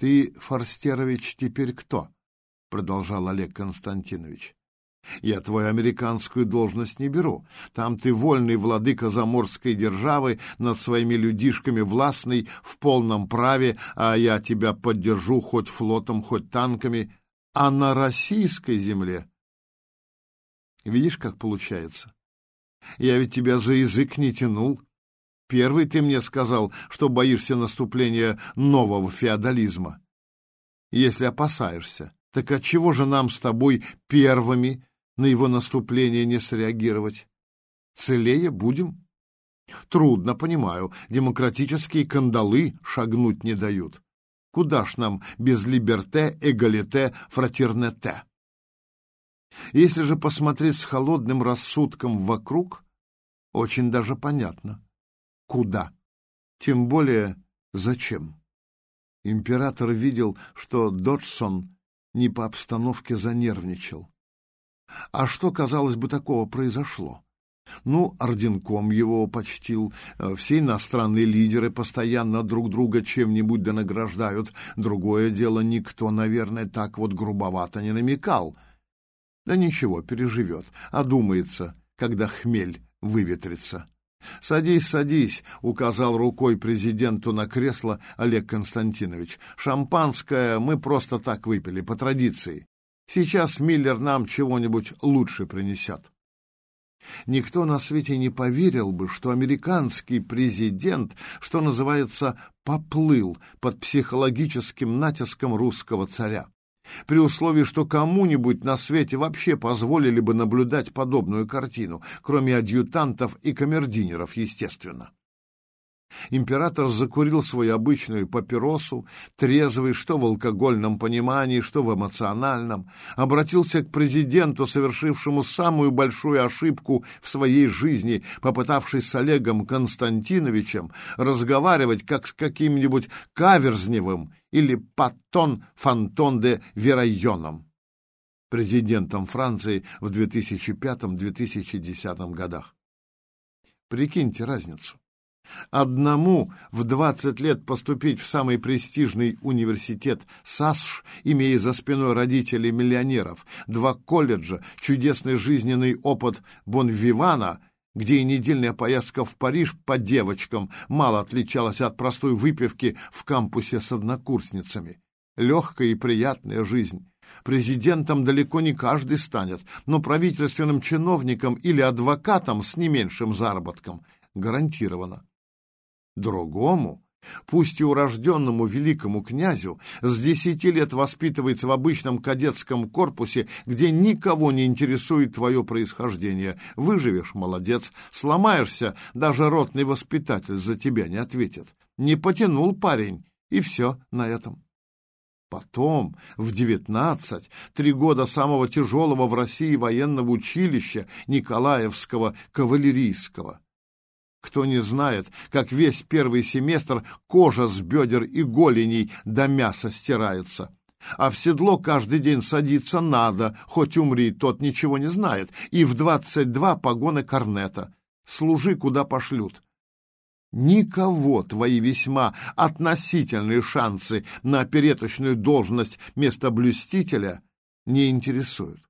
Ты, Форстерович, теперь кто? Продолжал Олег Константинович. Я твою американскую должность не беру. Там ты вольный владыка заморской державы, над своими людишками властный, в полном праве, а я тебя поддержу хоть флотом, хоть танками. А на российской земле... Видишь, как получается? Я ведь тебя за язык не тянул. Первый ты мне сказал, что боишься наступления нового феодализма. Если опасаешься, так отчего же нам с тобой первыми на его наступление не среагировать. Целее будем. Трудно, понимаю, демократические кандалы шагнуть не дают. Куда ж нам без либерте, эгалите, фратернете? Если же посмотреть с холодным рассудком вокруг, очень даже понятно. Куда? Тем более, зачем? Император видел, что Доджсон не по обстановке занервничал. А что, казалось бы, такого произошло? Ну, орденком его почтил, э, все иностранные лидеры постоянно друг друга чем-нибудь да награждают. Другое дело, никто, наверное, так вот грубовато не намекал. Да ничего, переживет, одумается, когда хмель выветрится. «Садись, садись», — указал рукой президенту на кресло Олег Константинович. «Шампанское мы просто так выпили, по традиции. Сейчас Миллер нам чего-нибудь лучше принесет. Никто на свете не поверил бы, что американский президент, что называется, поплыл под психологическим натиском русского царя. При условии, что кому-нибудь на свете вообще позволили бы наблюдать подобную картину, кроме адъютантов и камердинеров, естественно. Император закурил свою обычную папиросу, трезвый, что в алкогольном понимании, что в эмоциональном, обратился к президенту, совершившему самую большую ошибку в своей жизни, попытавшись с Олегом Константиновичем разговаривать как с каким-нибудь Каверзневым или Паттон Фантон де Верайоном, президентом Франции в 2005-2010 годах. Прикиньте разницу. Одному в 20 лет поступить в самый престижный университет САСШ, имея за спиной родителей миллионеров, два колледжа, чудесный жизненный опыт Бонвивана, где и недельная поездка в Париж по девочкам мало отличалась от простой выпивки в кампусе с однокурсницами. Легкая и приятная жизнь. Президентом далеко не каждый станет, но правительственным чиновником или адвокатом с не меньшим заработком гарантированно. Другому, пусть и урожденному великому князю, с десяти лет воспитывается в обычном кадетском корпусе, где никого не интересует твое происхождение. Выживешь — молодец, сломаешься — даже ротный воспитатель за тебя не ответит. Не потянул парень, и все на этом. Потом, в девятнадцать, три года самого тяжелого в России военного училища Николаевского кавалерийского. Кто не знает, как весь первый семестр кожа с бедер и голеней до мяса стирается. А в седло каждый день садиться надо, хоть умри, тот ничего не знает. И в двадцать два погоны корнета. Служи, куда пошлют. Никого твои весьма относительные шансы на опереточную должность местоблюстителя не интересуют.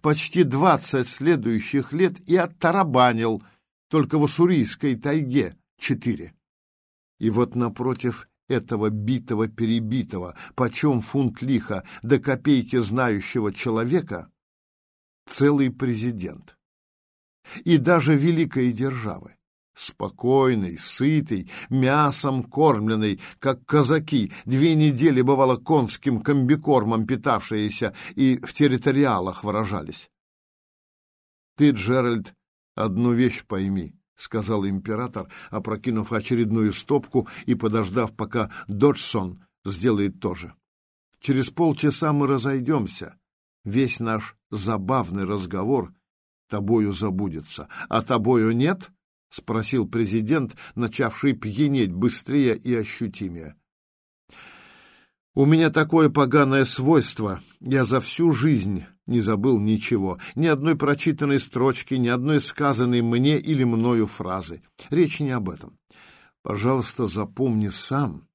Почти двадцать следующих лет и оттарабанил только в Уссурийской тайге четыре. И вот напротив этого битого-перебитого, почем фунт лиха до копейки знающего человека, целый президент. И даже великой державы. Спокойный, сытый, мясом кормленный, как казаки, две недели бывало конским комбикормом питавшиеся и в территориалах выражались. Ты, Джеральд, «Одну вещь пойми», — сказал император, опрокинув очередную стопку и подождав, пока Доджсон сделает то же. «Через полчаса мы разойдемся. Весь наш забавный разговор тобою забудется. А тобою нет?» — спросил президент, начавший пьянеть быстрее и ощутимее. «У меня такое поганое свойство. Я за всю жизнь не забыл ничего, ни одной прочитанной строчки, ни одной сказанной мне или мною фразы. Речь не об этом. Пожалуйста, запомни сам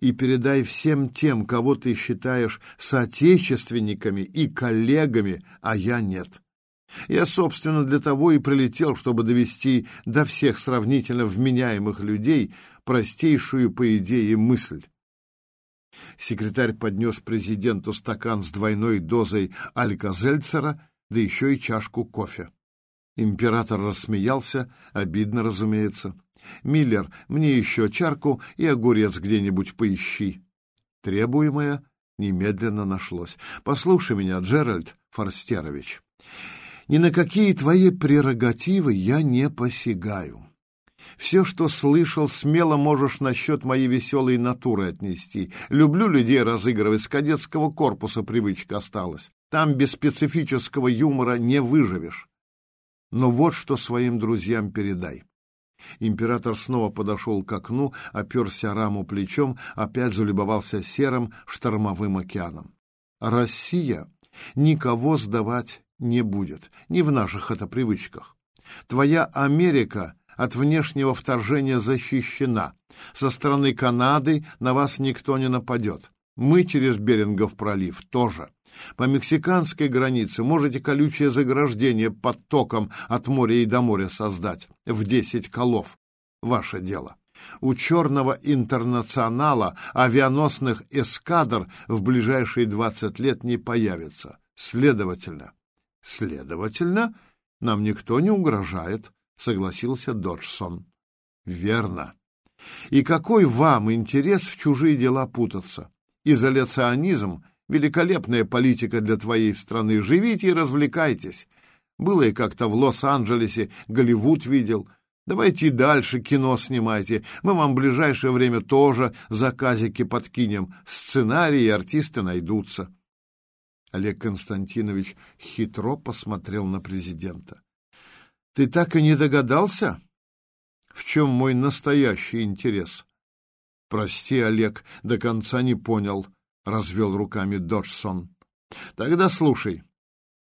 и передай всем тем, кого ты считаешь соотечественниками и коллегами, а я нет. Я, собственно, для того и прилетел, чтобы довести до всех сравнительно вменяемых людей простейшую, по идее, мысль. Секретарь поднес президенту стакан с двойной дозой алька-зельцера, да еще и чашку кофе. Император рассмеялся, обидно, разумеется. «Миллер, мне еще чарку и огурец где-нибудь поищи». Требуемое немедленно нашлось. «Послушай меня, Джеральд Форстерович, ни на какие твои прерогативы я не посягаю. Все, что слышал, смело можешь насчет моей веселой натуры отнести. Люблю людей разыгрывать, с кадетского корпуса привычка осталась. Там без специфического юмора не выживешь. Но вот что своим друзьям передай. Император снова подошел к окну, оперся раму плечом, опять залюбовался серым штормовым океаном. Россия никого сдавать не будет, не в наших это привычках. Твоя Америка от внешнего вторжения защищена. Со стороны Канады на вас никто не нападет. Мы через Берингов пролив тоже. По мексиканской границе можете колючее заграждение под током от моря и до моря создать в десять колов. Ваше дело. У черного интернационала авианосных эскадр в ближайшие двадцать лет не появится. Следовательно, следовательно, нам никто не угрожает, согласился Доджсон. Верно. И какой вам интерес в чужие дела путаться? Изоляционизм — великолепная политика для твоей страны. Живите и развлекайтесь. Было и как-то в Лос-Анджелесе, Голливуд видел. Давайте и дальше кино снимайте. Мы вам в ближайшее время тоже заказики подкинем. Сценарии и артисты найдутся. Олег Константинович хитро посмотрел на президента. Ты так и не догадался, в чем мой настоящий интерес? Прости, Олег, до конца не понял, развел руками Доджсон. Тогда слушай.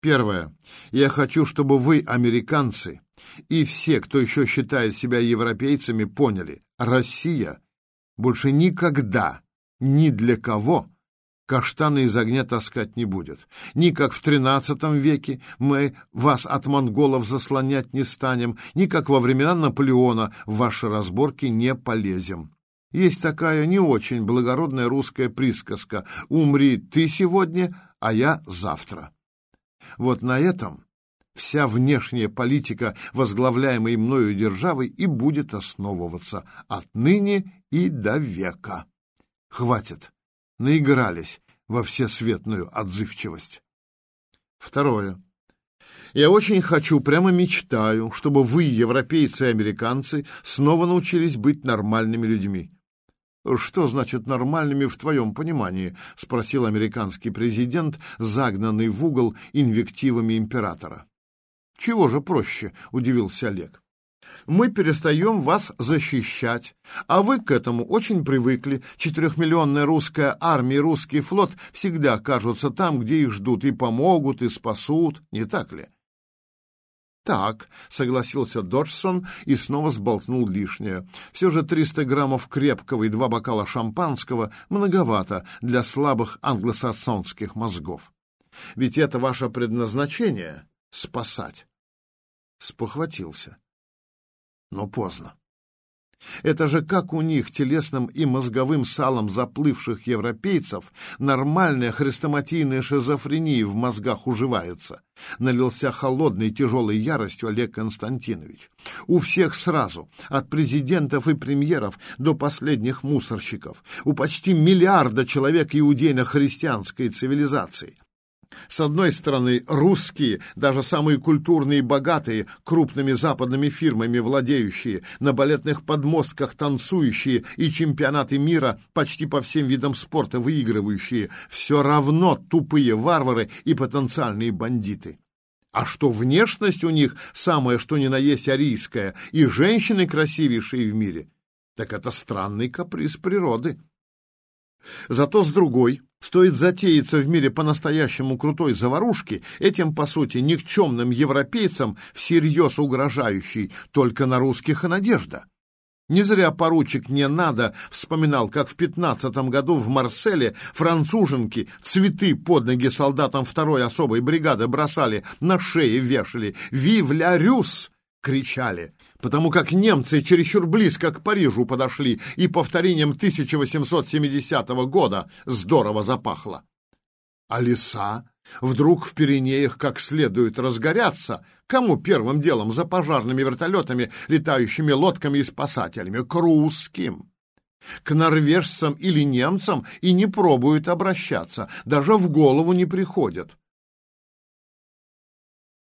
Первое. Я хочу, чтобы вы, американцы, и все, кто еще считает себя европейцами, поняли. Россия больше никогда ни для кого каштаны из огня таскать не будет. Ни как в тринадцатом веке мы вас от монголов заслонять не станем, ни как во времена Наполеона в ваши разборки не полезем. Есть такая не очень благородная русская присказка «Умри ты сегодня, а я завтра». Вот на этом вся внешняя политика, возглавляемой мною державы, и будет основываться отныне и до века. Хватит, наигрались во всесветную отзывчивость. Второе. Я очень хочу, прямо мечтаю, чтобы вы, европейцы и американцы, снова научились быть нормальными людьми. «Что значит нормальными в твоем понимании?» — спросил американский президент, загнанный в угол инвективами императора. «Чего же проще?» — удивился Олег. «Мы перестаем вас защищать, а вы к этому очень привыкли. Четырехмиллионная русская армия и русский флот всегда окажутся там, где их ждут, и помогут, и спасут, не так ли?» «Так», — согласился Доджсон и снова сболтнул лишнее. «Все же триста граммов крепкого и два бокала шампанского многовато для слабых англосаксонских мозгов. Ведь это ваше предназначение — спасать». Спохватился. Но поздно. Это же как у них, телесным и мозговым салом заплывших европейцев, нормальная хрестоматийная шизофрения в мозгах уживается. Налился холодной тяжелой яростью Олег Константинович. У всех сразу, от президентов и премьеров до последних мусорщиков. У почти миллиарда человек иудейно-христианской цивилизации. С одной стороны, русские, даже самые культурные и богатые, крупными западными фирмами владеющие, на балетных подмостках танцующие и чемпионаты мира почти по всем видам спорта выигрывающие, все равно тупые варвары и потенциальные бандиты. А что внешность у них самая что ни на есть арийская, и женщины красивейшие в мире, так это странный каприз природы. Зато с другой, стоит затеяться в мире по-настоящему крутой заварушки, этим, по сути, никчемным европейцам всерьез угрожающей только на русских и надежда. Не зря поручик «Не надо» вспоминал, как в пятнадцатом году в Марселе француженки цветы под ноги солдатам второй особой бригады бросали, на шее вешали «Вив ля рюс!» кричали, потому как немцы чересчур близко к Парижу подошли и повторением 1870 года здорово запахло. А леса Вдруг в Пиренеях как следует разгорятся. Кому первым делом за пожарными вертолетами, летающими лодками и спасателями? К русским. К норвежцам или немцам и не пробуют обращаться, даже в голову не приходят.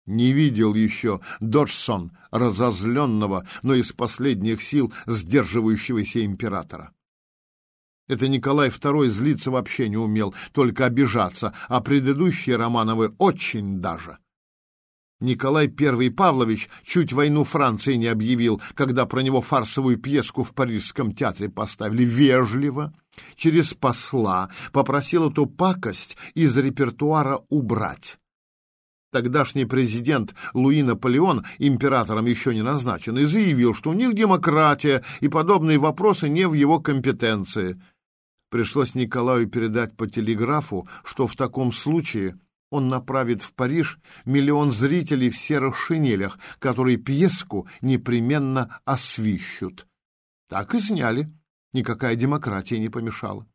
Не видел еще Доджсон разозленного, но из последних сил сдерживающегося императора. Это Николай II злиться вообще не умел, только обижаться, а предыдущие Романовы очень даже. Николай I Павлович чуть войну Франции не объявил, когда про него фарсовую пьеску в Парижском театре поставили. Вежливо, через посла, попросил эту пакость из репертуара убрать. Тогдашний президент Луи Наполеон, императором еще не назначен, и заявил, что у них демократия, и подобные вопросы не в его компетенции. Пришлось Николаю передать по телеграфу, что в таком случае он направит в Париж миллион зрителей в серых шинелях, которые пьеску непременно освищут. Так и сняли. Никакая демократия не помешала.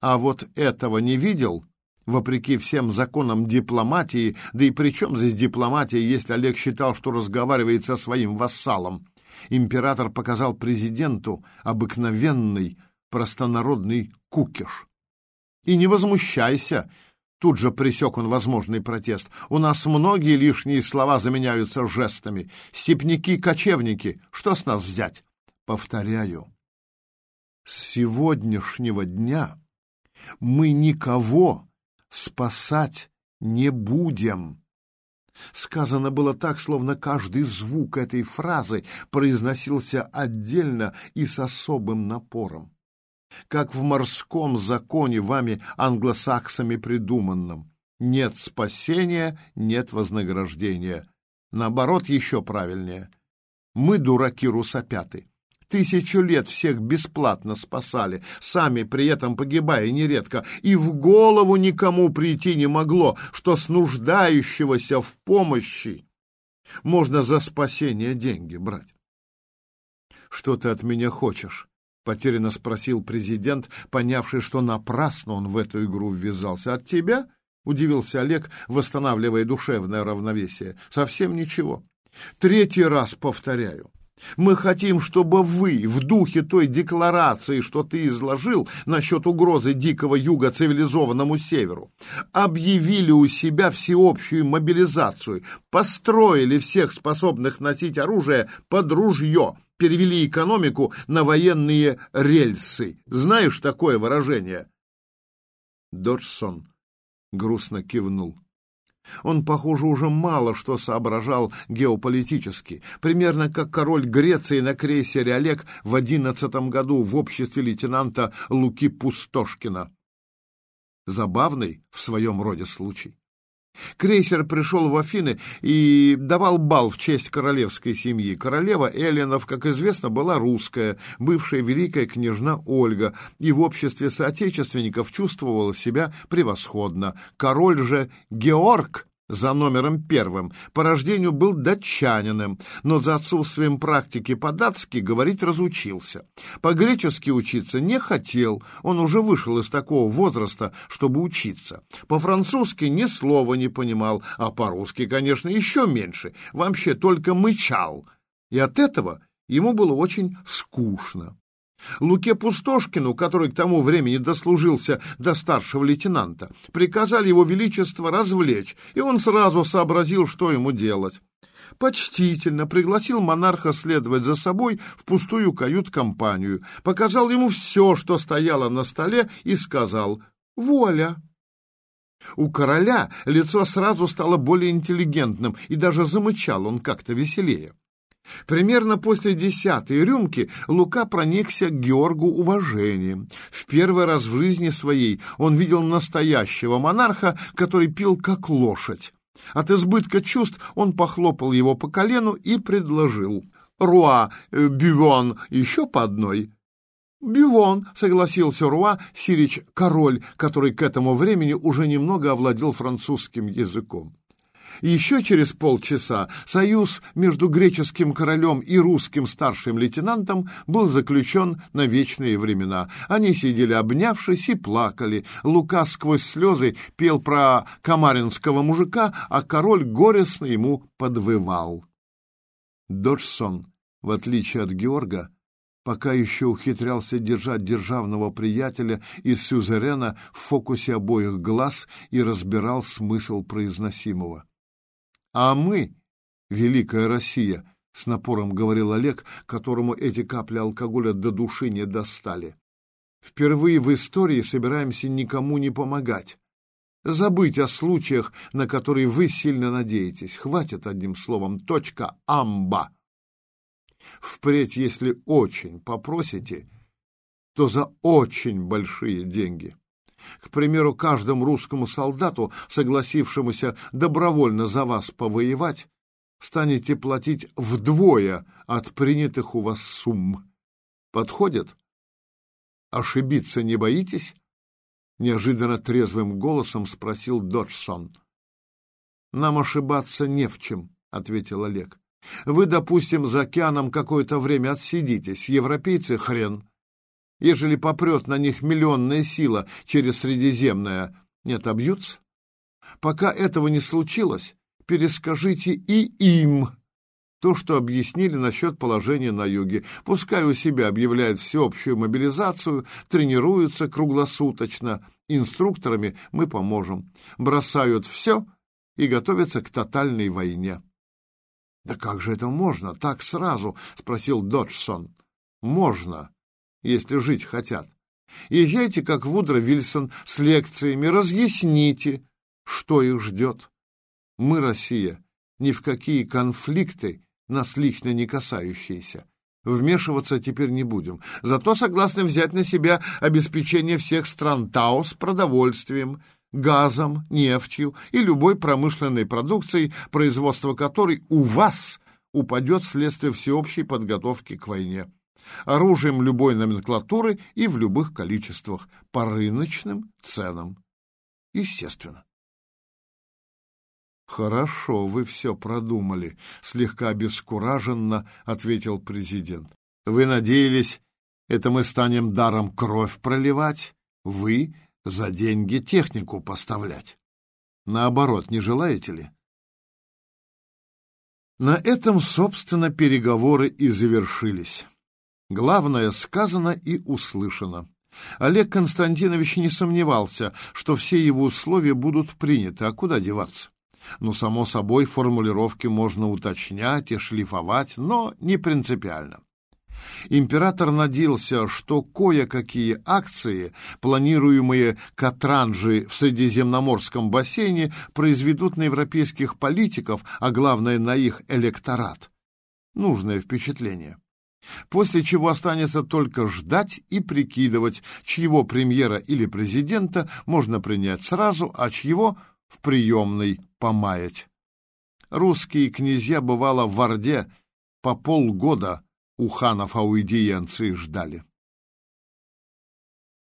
А вот этого не видел, вопреки всем законам дипломатии, да и при чем здесь дипломатия, если Олег считал, что разговаривает со своим вассалом. Император показал президенту обыкновенный, простонародный кукиш. И не возмущайся, тут же пресек он возможный протест. У нас многие лишние слова заменяются жестами. Степники-кочевники, что с нас взять? Повторяю, с сегодняшнего дня мы никого спасать не будем. Сказано было так, словно каждый звук этой фразы произносился отдельно и с особым напором как в морском законе вами англосаксами придуманном. Нет спасения, нет вознаграждения. Наоборот, еще правильнее. Мы дураки русопяты. Тысячу лет всех бесплатно спасали, сами при этом погибая нередко, и в голову никому прийти не могло, что с нуждающегося в помощи можно за спасение деньги брать. Что ты от меня хочешь? — потерянно спросил президент, понявший, что напрасно он в эту игру ввязался. «От тебя?» — удивился Олег, восстанавливая душевное равновесие. «Совсем ничего. Третий раз повторяю. Мы хотим, чтобы вы в духе той декларации, что ты изложил насчет угрозы дикого юга цивилизованному северу, объявили у себя всеобщую мобилизацию, построили всех способных носить оружие под ружье, перевели экономику на военные рельсы. Знаешь такое выражение? Доджсон грустно кивнул. Он, похоже, уже мало что соображал геополитически, примерно как король Греции на крейсере «Олег» в одиннадцатом году в обществе лейтенанта Луки Пустошкина. Забавный в своем роде случай. Крейсер пришел в Афины и давал бал в честь королевской семьи. Королева Эллинов, как известно, была русская, бывшая великая княжна Ольга, и в обществе соотечественников чувствовала себя превосходно. Король же Георг за номером первым. По рождению был датчанином, но за отсутствием практики по-датски говорить разучился. По-гречески учиться не хотел, он уже вышел из такого возраста, чтобы учиться. По-французски ни слова не понимал, а по-русски, конечно, еще меньше, вообще только мычал. И от этого ему было очень скучно. Луке Пустошкину, который к тому времени дослужился до старшего лейтенанта, приказали его величество развлечь, и он сразу сообразил, что ему делать. Почтительно пригласил монарха следовать за собой в пустую кают-компанию, показал ему все, что стояло на столе, и сказал «Воля». У короля лицо сразу стало более интеллигентным, и даже замычал он как-то веселее. Примерно после десятой рюмки Лука проникся к Георгу уважением. В первый раз в жизни своей он видел настоящего монарха, который пил как лошадь. От избытка чувств он похлопал его по колену и предложил. Руа, э, Бювон еще по одной?» «Бювон», — согласился Руа, Сирич король, который к этому времени уже немного овладел французским языком. Еще через полчаса союз между греческим королем и русским старшим лейтенантом был заключен на вечные времена. Они сидели обнявшись и плакали. Лука сквозь слезы пел про камаринского мужика, а король горестно ему подвывал. Доджсон, в отличие от Георга, пока еще ухитрялся держать державного приятеля из сюзерена в фокусе обоих глаз и разбирал смысл произносимого. А мы, великая Россия, с напором говорил Олег, которому эти капли алкоголя до души не достали. Впервые в истории собираемся никому не помогать. Забыть о случаях, на которые вы сильно надеетесь. Хватит одним словом. Точка. Амба. Впредь, если очень попросите, то за очень большие деньги. К примеру, каждому русскому солдату, согласившемуся добровольно за вас повоевать, станете платить вдвое от принятых у вас сумм. Подходит? Ошибиться не боитесь? Неожиданно трезвым голосом спросил Доджсон. Нам ошибаться не в чем, ответил Олег. Вы, допустим, за океаном какое-то время отсидитесь, европейцы хрен ежели попрет на них миллионная сила через Средиземное, не отобьются? Пока этого не случилось, перескажите и им то, что объяснили насчет положения на юге. Пускай у себя объявляют всеобщую мобилизацию, тренируются круглосуточно. Инструкторами мы поможем. Бросают все и готовятся к тотальной войне. «Да как же это можно? Так сразу?» — спросил Доджсон. «Можно, если жить хотят. Езжайте, как Вудро Вильсон, с лекциями, разъясните, что их ждет. Мы, Россия, ни в какие конфликты, нас лично не касающиеся, вмешиваться теперь не будем. Зато согласны взять на себя обеспечение всех стран ТАО с продовольствием, газом, нефтью и любой промышленной продукцией, производство которой у вас упадет вследствие всеобщей подготовки к войне оружием любой номенклатуры и в любых количествах, по рыночным ценам. Естественно. «Хорошо, вы все продумали», — слегка обескураженно ответил президент. «Вы надеялись, это мы станем даром кровь проливать, вы за деньги технику поставлять. Наоборот, не желаете ли?» На этом, собственно, переговоры и завершились. Главное сказано и услышано. Олег Константинович не сомневался, что все его условия будут приняты, а куда деваться? Ну, само собой, формулировки можно уточнять и шлифовать, но не принципиально. Император надеялся, что кое-какие акции, планируемые Катранжи в Средиземноморском бассейне, произведут на европейских политиков, а главное на их электорат, нужное впечатление после чего останется только ждать и прикидывать, чьего премьера или президента можно принять сразу, а чьего в приемной помаять. Русские князья, бывало, в Орде по полгода у ханов аудиенции ждали.